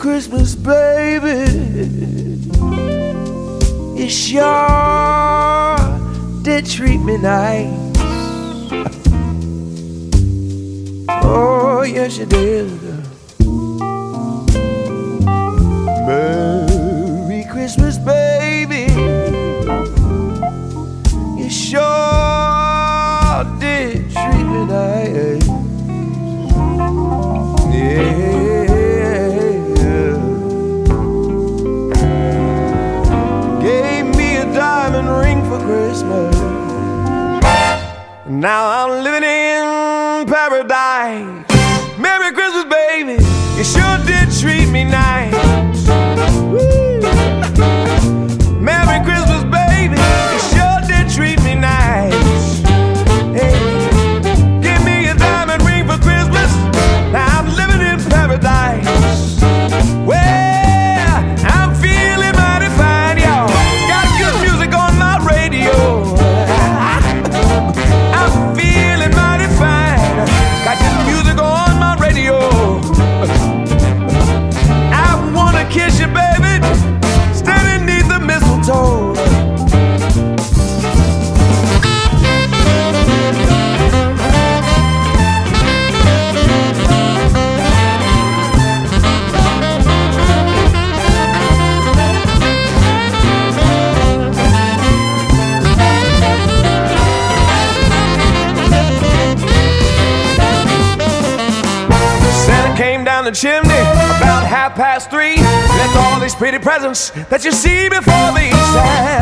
Christmas, baby. You sure did treat me nice. Oh, yes, you did. Merry Christmas, Now I'm living in paradise. Merry Christmas, baby. You sure down the chimney about half past three. Left all these pretty presents that you see before. Merry